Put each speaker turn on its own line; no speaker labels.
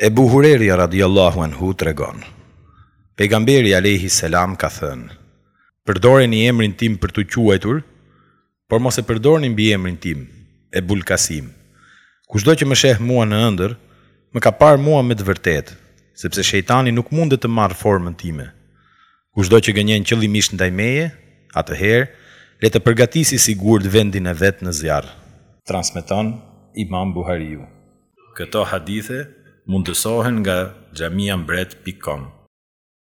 Ebu Hurejra radhijallâhu anhu tregon, Pejgamberi alejhi selam ka thënë, Përdoreni emrin tim për t'u quajtur, por mos e përdorni mbiemrin tim, Ebul Kasim. Kushdo që më sheh mua në ëndërr, më ka parë mua me të vërtetë, sepse shejtani nuk mundet të marrë formën time. Kushdo që gënjen qëllimisht ndaj meje, atëherë, le të përgatisi sigurt vendin e vet në zjarr. Transmeton Imam Buhariu. Këto hadithe mundësohen nga xhamiambret pik com.